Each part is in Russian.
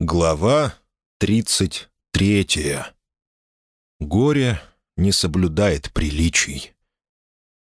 Глава 33. Горе не соблюдает приличий.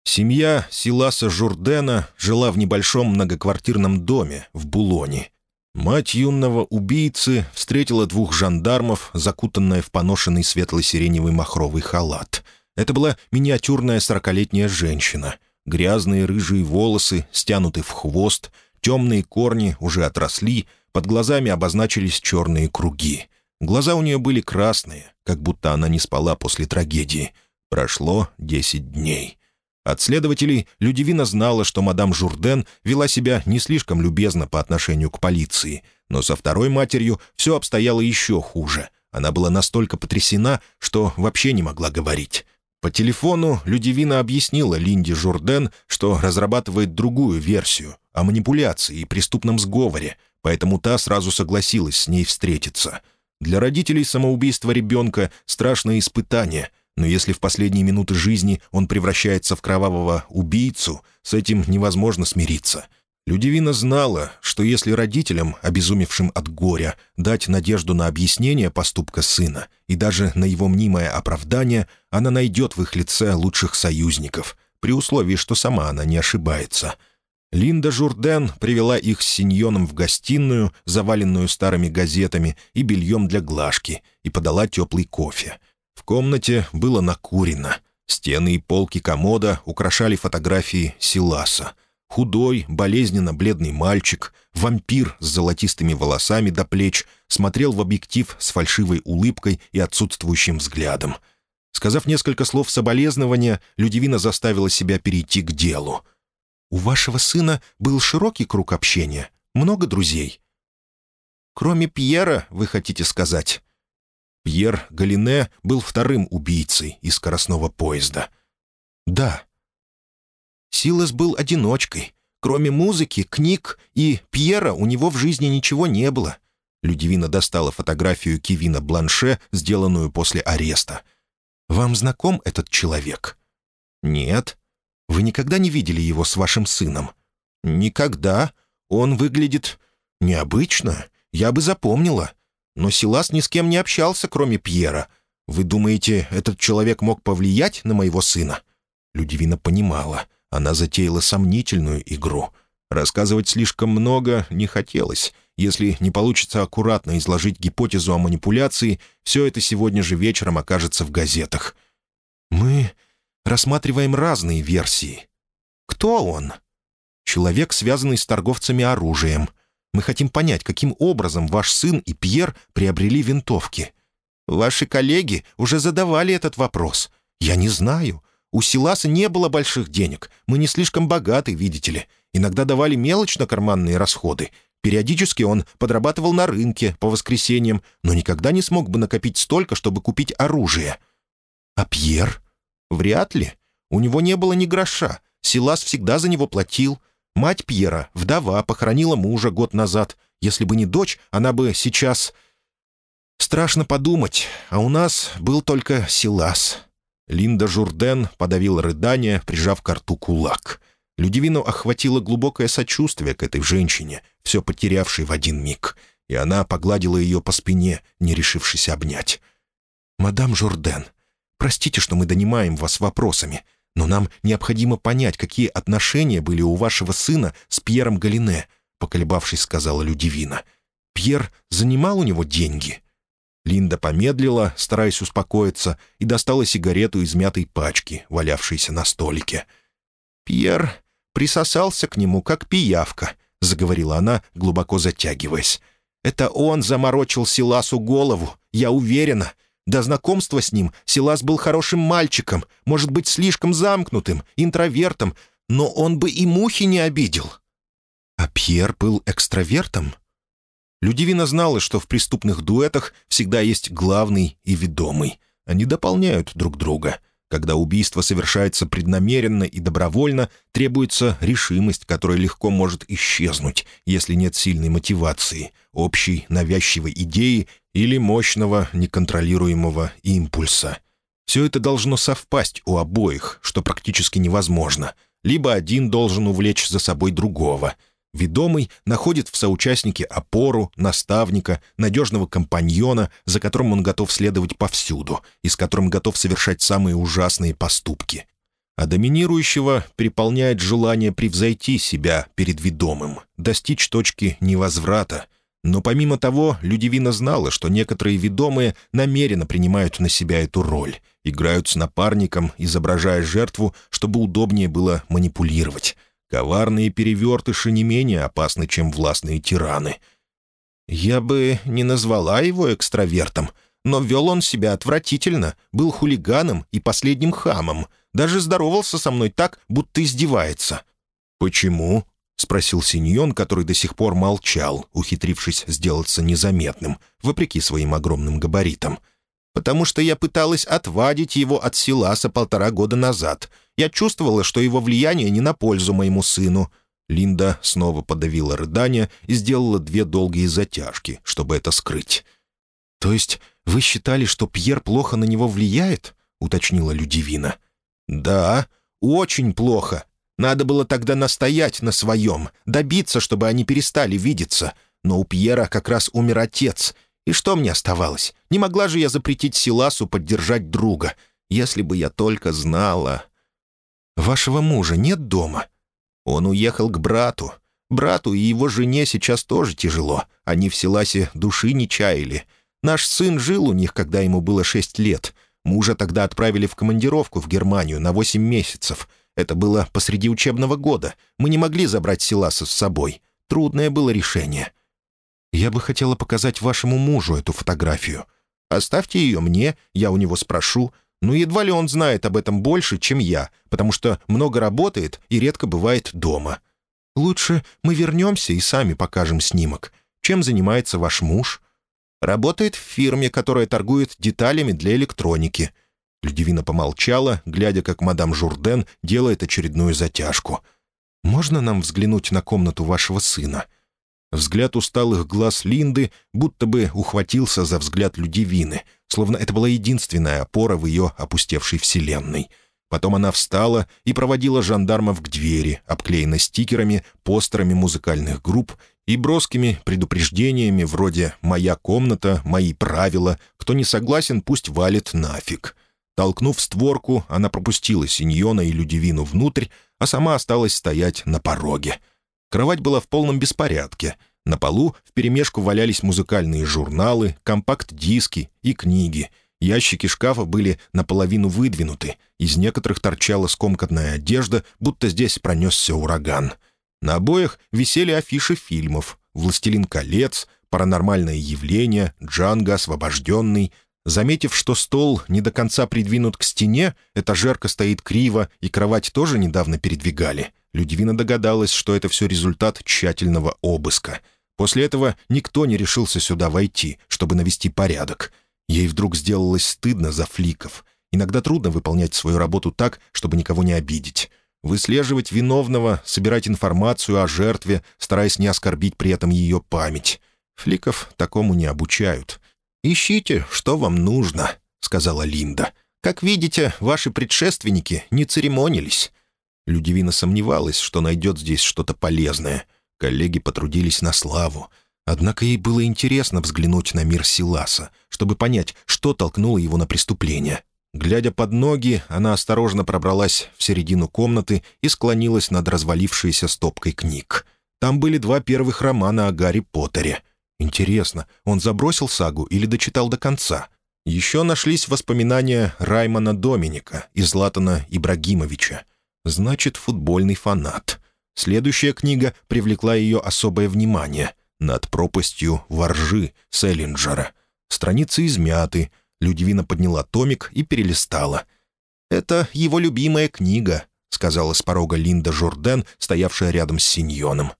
Семья Силаса Журдена жила в небольшом многоквартирном доме в Булоне. Мать юного убийцы встретила двух жандармов, закутанная в поношенный светло-сиреневый махровый халат. Это была миниатюрная сорокалетняя женщина. Грязные рыжие волосы стянуты в хвост, темные корни уже отросли — под глазами обозначились черные круги. Глаза у нее были красные, как будто она не спала после трагедии. Прошло десять дней. От следователей Людивина знала, что мадам Журден вела себя не слишком любезно по отношению к полиции, но со второй матерью все обстояло еще хуже. Она была настолько потрясена, что вообще не могла говорить. По телефону Людивина объяснила Линде Журден, что разрабатывает другую версию о манипуляции и преступном сговоре, поэтому та сразу согласилась с ней встретиться. Для родителей самоубийство ребенка — страшное испытание, но если в последние минуты жизни он превращается в кровавого убийцу, с этим невозможно смириться. Людивина знала, что если родителям, обезумевшим от горя, дать надежду на объяснение поступка сына и даже на его мнимое оправдание, она найдет в их лице лучших союзников, при условии, что сама она не ошибается — Линда Журден привела их с Синьоном в гостиную, заваленную старыми газетами и бельем для глажки, и подала теплый кофе. В комнате было накурено. Стены и полки комода украшали фотографии Силаса. Худой, болезненно бледный мальчик, вампир с золотистыми волосами до плеч, смотрел в объектив с фальшивой улыбкой и отсутствующим взглядом. Сказав несколько слов соболезнования, Людивина заставила себя перейти к делу — у вашего сына был широкий круг общения, много друзей». «Кроме Пьера, вы хотите сказать?» Пьер Галине был вторым убийцей из скоростного поезда. «Да». Силас был одиночкой. Кроме музыки, книг и Пьера у него в жизни ничего не было. Людивина достала фотографию Кевина Бланше, сделанную после ареста. «Вам знаком этот человек?» «Нет». Вы никогда не видели его с вашим сыном?» «Никогда. Он выглядит необычно. Я бы запомнила. Но Силас ни с кем не общался, кроме Пьера. Вы думаете, этот человек мог повлиять на моего сына?» Людивина понимала. Она затеяла сомнительную игру. Рассказывать слишком много не хотелось. Если не получится аккуратно изложить гипотезу о манипуляции, все это сегодня же вечером окажется в газетах. «Мы рассматриваем разные версии. Кто он? Человек, связанный с торговцами оружием. Мы хотим понять, каким образом ваш сын и Пьер приобрели винтовки. Ваши коллеги уже задавали этот вопрос. Я не знаю. У Силаса не было больших денег. Мы не слишком богаты, видите ли. Иногда давали мелочь на карманные расходы. Периодически он подрабатывал на рынке по воскресеньям, но никогда не смог бы накопить столько, чтобы купить оружие. А Пьер? Вряд ли. У него не было ни гроша. Силас всегда за него платил. Мать Пьера, вдова, похоронила мужа год назад. Если бы не дочь, она бы сейчас... Страшно подумать, а у нас был только Силас. Линда Журден подавила рыдание, прижав к рту кулак. Людивину охватило глубокое сочувствие к этой женщине, все потерявшей в один миг, и она погладила ее по спине, не решившись обнять. «Мадам Журден, Простите, что мы донимаем вас вопросами, но нам необходимо понять, какие отношения были у вашего сына с Пьером Галине», — поколебавшись, сказала Людивина. «Пьер занимал у него деньги?» Линда помедлила, стараясь успокоиться, и достала сигарету из мятой пачки, валявшейся на столике. «Пьер присосался к нему, как пиявка», — заговорила она, глубоко затягиваясь. «Это он заморочил Силасу голову, я уверена. До знакомства с ним Силас был хорошим мальчиком, может быть, слишком замкнутым, интровертом, но он бы и мухи не обидел. А Пьер был экстравертом? Людивина знала, что в преступных дуэтах всегда есть главный и ведомый. Они дополняют друг друга. Когда убийство совершается преднамеренно и добровольно, требуется решимость, которая легко может исчезнуть, если нет сильной мотивации, общей навязчивой идеи или мощного неконтролируемого импульса. Все это должно совпасть у обоих, что практически невозможно. Либо один должен увлечь за собой другого. Ведомый находит в соучастнике опору, наставника, надежного компаньона, за которым он готов следовать повсюду и с которым готов совершать самые ужасные поступки. А доминирующего переполняет желание превзойти себя перед ведомым, достичь точки невозврата. Но помимо того, Людивина знала, что некоторые ведомые намеренно принимают на себя эту роль, играют с напарником, изображая жертву, чтобы удобнее было манипулировать — Коварные перевертыши не менее опасны, чем властные тираны. Я бы не назвала его экстравертом, но вел он себя отвратительно, был хулиганом и последним хамом, даже здоровался со мной так, будто издевается. «Почему?» — спросил Синьон, который до сих пор молчал, ухитрившись сделаться незаметным, вопреки своим огромным габаритам. «Потому что я пыталась отвадить его от Силаса полтора года назад», я чувствовала, что его влияние не на пользу моему сыну». Линда снова подавила рыдание и сделала две долгие затяжки, чтобы это скрыть. «То есть вы считали, что Пьер плохо на него влияет?» — уточнила Людивина. «Да, очень плохо. Надо было тогда настоять на своем, добиться, чтобы они перестали видеться. Но у Пьера как раз умер отец. И что мне оставалось? Не могла же я запретить Силасу поддержать друга. Если бы я только знала...» «Вашего мужа нет дома?» «Он уехал к брату. Брату и его жене сейчас тоже тяжело. Они в Селасе души не чаяли. Наш сын жил у них, когда ему было шесть лет. Мужа тогда отправили в командировку в Германию на восемь месяцев. Это было посреди учебного года. Мы не могли забрать Селаса с собой. Трудное было решение». «Я бы хотела показать вашему мужу эту фотографию. Оставьте ее мне, я у него спрошу. Но едва ли он знает об этом больше, чем я, потому что много работает и редко бывает дома. Лучше мы вернемся и сами покажем снимок. Чем занимается ваш муж? Работает в фирме, которая торгует деталями для электроники». Людивина помолчала, глядя, как мадам Журден делает очередную затяжку. «Можно нам взглянуть на комнату вашего сына?» Взгляд усталых глаз Линды будто бы ухватился за взгляд Людивины, словно это была единственная опора в ее опустевшей вселенной. Потом она встала и проводила жандармов к двери, обклеенной стикерами, постерами музыкальных групп и броскими предупреждениями вроде «Моя комната, мои правила, кто не согласен, пусть валит нафиг». Толкнув створку, она пропустила Синьона и Людивину внутрь, а сама осталась стоять на пороге — Кровать была в полном беспорядке. На полу вперемешку валялись музыкальные журналы, компакт-диски и книги. Ящики шкафа были наполовину выдвинуты. Из некоторых торчала скомканная одежда, будто здесь пронесся ураган. На обоях висели афиши фильмов «Властелин колец», «Паранормальное явление», «Джанго освобожденный». Заметив, что стол не до конца придвинут к стене, этажерка стоит криво и кровать тоже недавно передвигали — Людивина догадалась, что это все результат тщательного обыска. После этого никто не решился сюда войти, чтобы навести порядок. Ей вдруг сделалось стыдно за фликов. Иногда трудно выполнять свою работу так, чтобы никого не обидеть. Выслеживать виновного, собирать информацию о жертве, стараясь не оскорбить при этом ее память. Фликов такому не обучают. «Ищите, что вам нужно», — сказала Линда. «Как видите, ваши предшественники не церемонились. Людивина сомневалась, что найдет здесь что-то полезное. Коллеги потрудились на славу. Однако ей было интересно взглянуть на мир Силаса, чтобы понять, что толкнуло его на преступление. Глядя под ноги, она осторожно пробралась в середину комнаты и склонилась над развалившейся стопкой книг. Там были два первых романа о Гарри Поттере. Интересно, он забросил сагу или дочитал до конца? Еще нашлись воспоминания Раймона Доминика и Златана Ибрагимовича. Значит, футбольный фанат. Следующая книга привлекла ее особое внимание. «Над пропастью воржи» Селлинджера. Страницы измяты. Людивина подняла томик и перелистала. «Это его любимая книга», — сказала с порога Линда Журден, стоявшая рядом с Синьоном.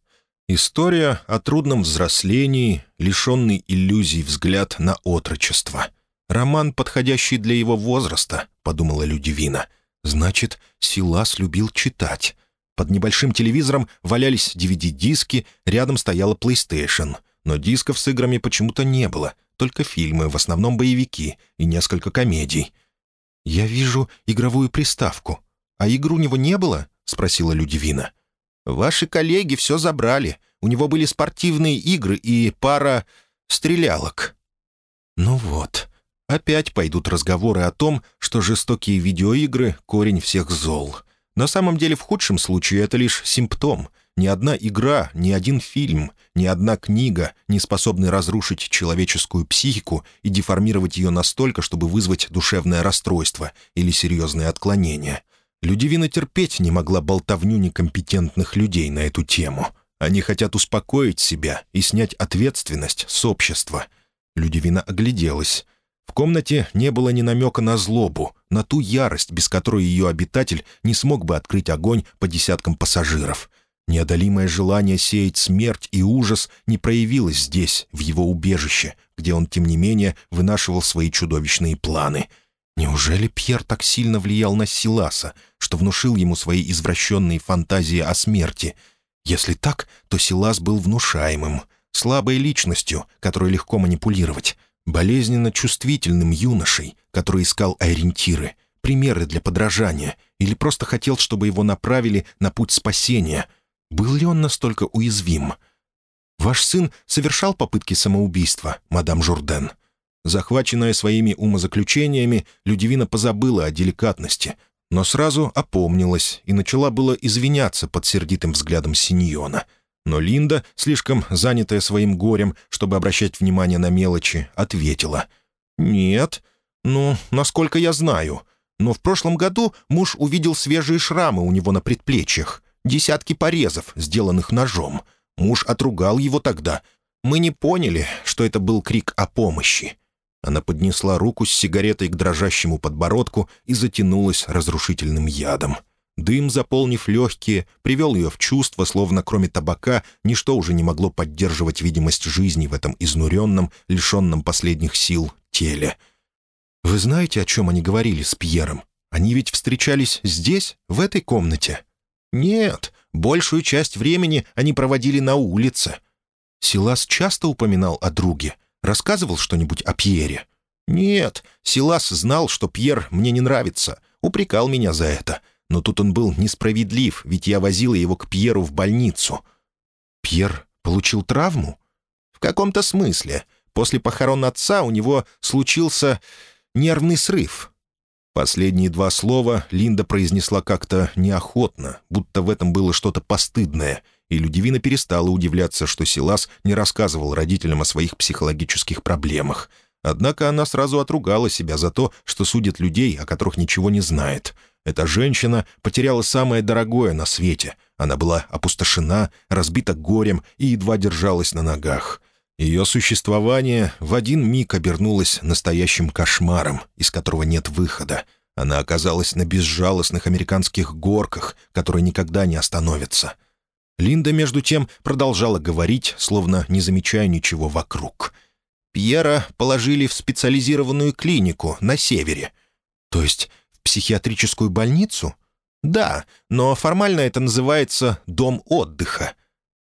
История о трудном взрослении, лишенный иллюзий взгляд на отрочество. «Роман, подходящий для его возраста», — подумала Людивина. Значит, Силас любил читать. Под небольшим телевизором валялись DVD-диски, рядом стояла PlayStation. Но дисков с играми почему-то не было, только фильмы, в основном боевики и несколько комедий. «Я вижу игровую приставку. А игр у него не было?» — спросила Людивина. «Ваши коллеги все забрали. У него были спортивные игры и пара стрелялок». «Ну вот, опять пойдут разговоры о том, что жестокие видеоигры — корень всех зол. На самом деле, в худшем случае, это лишь симптом. Ни одна игра, ни один фильм, ни одна книга не способны разрушить человеческую психику и деформировать ее настолько, чтобы вызвать душевное расстройство или серьезные отклонения. Людивина терпеть не могла болтовню некомпетентных людей на эту тему. Они хотят успокоить себя и снять ответственность с общества. Людивина огляделась. В комнате не было ни намека на злобу, на ту ярость, без которой ее обитатель не смог бы открыть огонь по десяткам пассажиров. Неодолимое желание сеять смерть и ужас не проявилось здесь, в его убежище, где он, тем не менее, вынашивал свои чудовищные планы. Неужели Пьер так сильно влиял на Силаса, что внушил ему свои извращенные фантазии о смерти? Если так, то Силас был внушаемым, слабой личностью, которой легко манипулировать болезненно чувствительным юношей, который искал ориентиры, примеры для подражания, или просто хотел, чтобы его направили на путь спасения. Был ли он настолько уязвим? «Ваш сын совершал попытки самоубийства, мадам Журден». Захваченная своими умозаключениями, Людивина позабыла о деликатности, но сразу опомнилась и начала было извиняться под сердитым взглядом Синьона — но Линда, слишком занятая своим горем, чтобы обращать внимание на мелочи, ответила. «Нет. Ну, насколько я знаю. Но в прошлом году муж увидел свежие шрамы у него на предплечьях, десятки порезов, сделанных ножом. Муж отругал его тогда. Мы не поняли, что это был крик о помощи». Она поднесла руку с сигаретой к дрожащему подбородку и затянулась разрушительным ядом. Дым, заполнив легкие, привел ее в чувство, словно кроме табака ничто уже не могло поддерживать видимость жизни в этом изнуренном, лишенном последних сил теле. «Вы знаете, о чем они говорили с Пьером? Они ведь встречались здесь, в этой комнате?» «Нет, большую часть времени они проводили на улице». Силас часто упоминал о друге, рассказывал что-нибудь о Пьере. «Нет, Силас знал, что Пьер мне не нравится, упрекал меня за это» Но тут он был несправедлив, ведь я возила его к Пьеру в больницу. Пьер получил травму? В каком-то смысле. После похорон отца у него случился нервный срыв. Последние два слова Линда произнесла как-то неохотно, будто в этом было что-то постыдное, и Людивина перестала удивляться, что Силас не рассказывал родителям о своих психологических проблемах. Однако она сразу отругала себя за то, что судит людей, о которых ничего не знает — эта женщина потеряла самое дорогое на свете. Она была опустошена, разбита горем и едва держалась на ногах. Ее существование в один миг обернулось настоящим кошмаром, из которого нет выхода. Она оказалась на безжалостных американских горках, которые никогда не остановятся. Линда, между тем, продолжала говорить, словно не замечая ничего вокруг. Пьера положили в специализированную клинику на севере. То есть психиатрическую больницу? Да, но формально это называется «дом отдыха».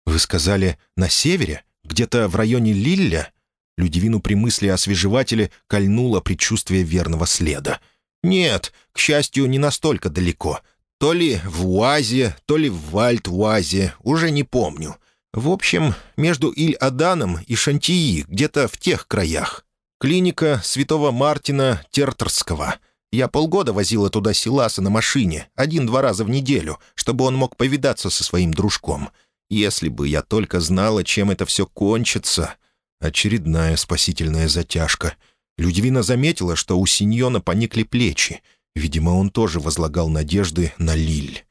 Вы сказали «на севере»? Где-то в районе Лилля?» Людивину при мысли о свежевателе кольнуло предчувствие верного следа. «Нет, к счастью, не настолько далеко. То ли в Уазе, то ли в Вальт-Уазе, уже не помню. В общем, между Иль-Аданом и Шантии, где-то в тех краях. Клиника святого Мартина Тертерского. Я полгода возила туда Силаса на машине, один-два раза в неделю, чтобы он мог повидаться со своим дружком. Если бы я только знала, чем это все кончится. Очередная спасительная затяжка. Людвина заметила, что у Синьона поникли плечи. Видимо, он тоже возлагал надежды на Лиль.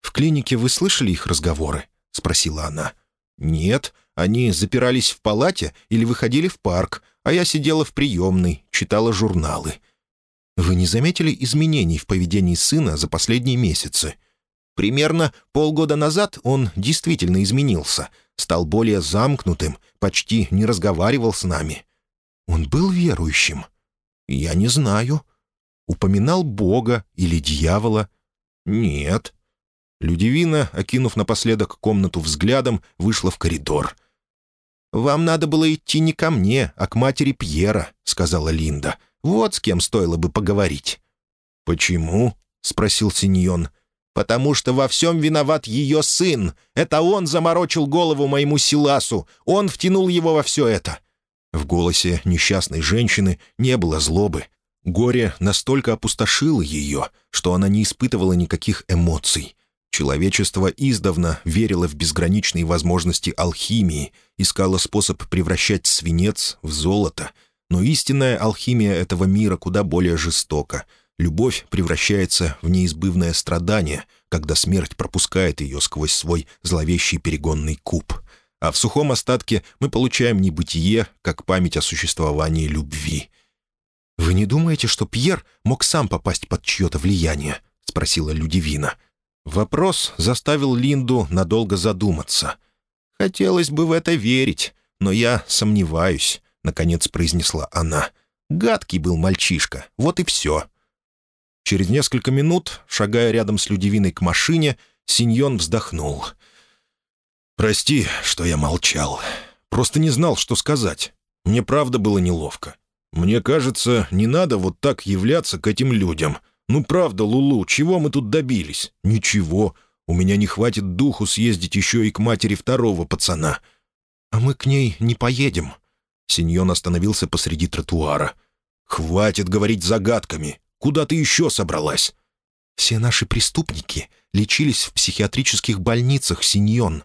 «В клинике вы слышали их разговоры?» — спросила она. «Нет, они запирались в палате или выходили в парк, а я сидела в приемной, читала журналы». Вы не заметили изменений в поведении сына за последние месяцы? Примерно полгода назад он действительно изменился, стал более замкнутым, почти не разговаривал с нами. Он был верующим? Я не знаю. Упоминал Бога или дьявола? Нет. Людивина, окинув напоследок комнату взглядом, вышла в коридор. «Вам надо было идти не ко мне, а к матери Пьера», — сказала Линда. Вот с кем стоило бы поговорить». «Почему?» — спросил Синьон. «Потому что во всем виноват ее сын. Это он заморочил голову моему Силасу. Он втянул его во все это». В голосе несчастной женщины не было злобы. Горе настолько опустошило ее, что она не испытывала никаких эмоций. Человечество издавна верило в безграничные возможности алхимии, искало способ превращать свинец в золото. Но истинная алхимия этого мира куда более жестока. Любовь превращается в неизбывное страдание, когда смерть пропускает ее сквозь свой зловещий перегонный куб. А в сухом остатке мы получаем небытие, как память о существовании любви. «Вы не думаете, что Пьер мог сам попасть под чье-то влияние?» — спросила Людивина. — Вопрос заставил Линду надолго задуматься. «Хотелось бы в это верить, но я сомневаюсь», — наконец произнесла она. «Гадкий был мальчишка, вот и все». Через несколько минут, шагая рядом с Людивиной к машине, Синьон вздохнул. «Прости, что я молчал. Просто не знал, что сказать. Мне правда было неловко. Мне кажется, не надо вот так являться к этим людям. «Ну правда, Лулу, чего мы тут добились?» «Ничего. У меня не хватит духу съездить еще и к матери второго пацана». «А мы к ней не поедем». Синьон остановился посреди тротуара. «Хватит говорить загадками. Куда ты еще собралась?» «Все наши преступники лечились в психиатрических больницах, Синьон».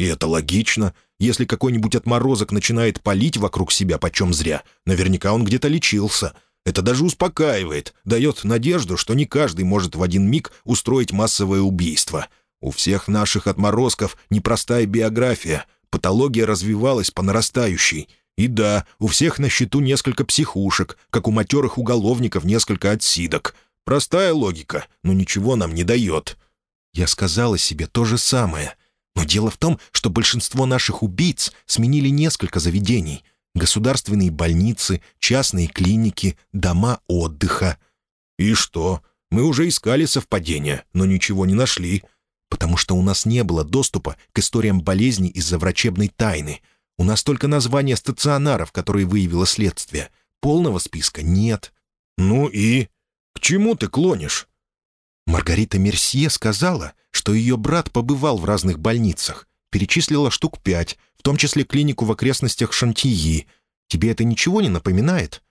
«И это логично. Если какой-нибудь отморозок начинает палить вокруг себя почем зря, наверняка он где-то лечился». Это даже успокаивает, дает надежду, что не каждый может в один миг устроить массовое убийство. У всех наших отморозков непростая биография, патология развивалась по нарастающей. И да, у всех на счету несколько психушек, как у матерых уголовников несколько отсидок. Простая логика, но ничего нам не дает. Я сказала себе то же самое. Но дело в том, что большинство наших убийц сменили несколько заведений — государственные больницы, частные клиники, дома отдыха. И что? Мы уже искали совпадения, но ничего не нашли. Потому что у нас не было доступа к историям болезни из-за врачебной тайны. У нас только названия стационаров, которые выявило следствие. Полного списка нет. Ну и? К чему ты клонишь? Маргарита Мерсье сказала, что ее брат побывал в разных больницах, перечислила штук пять, в том числе клинику в окрестностях Шантии. Тебе это ничего не напоминает?»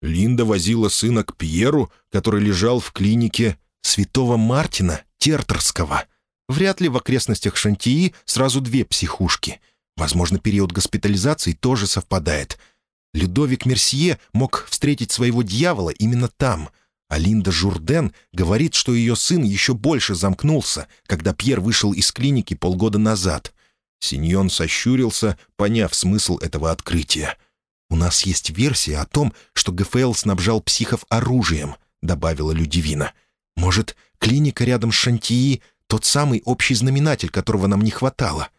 Линда возила сына к Пьеру, который лежал в клинике Святого Мартина Тертерского. Вряд ли в окрестностях Шантии сразу две психушки. Возможно, период госпитализации тоже совпадает. Людовик Мерсье мог встретить своего дьявола именно там. А Линда Журден говорит, что ее сын еще больше замкнулся, когда Пьер вышел из клиники полгода назад. Синьон сощурился, поняв смысл этого открытия. «У нас есть версия о том, что ГФЛ снабжал психов оружием», — добавила Людивина. «Может, клиника рядом с Шантии — тот самый общий знаменатель, которого нам не хватало?»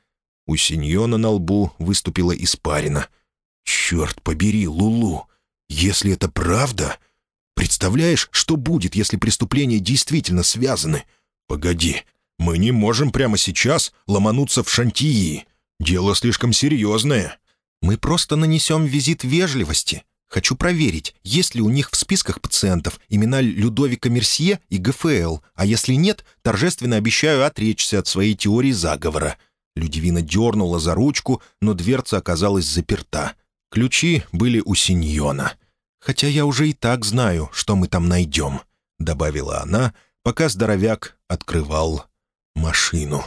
У Синьона на лбу выступила испарина. «Черт побери, Лулу! Если это правда...» Представляешь, что будет, если преступления действительно связаны? Погоди, мы не можем прямо сейчас ломануться в Шантии. Дело слишком серьезное. Мы просто нанесем визит вежливости. Хочу проверить, есть ли у них в списках пациентов имена Людовика Мерсье и ГФЛ, а если нет, торжественно обещаю отречься от своей теории заговора». Людивина дернула за ручку, но дверца оказалась заперта. Ключи были у Синьона. «Хотя я уже и так знаю, что мы там найдем», — добавила она, пока здоровяк открывал машину.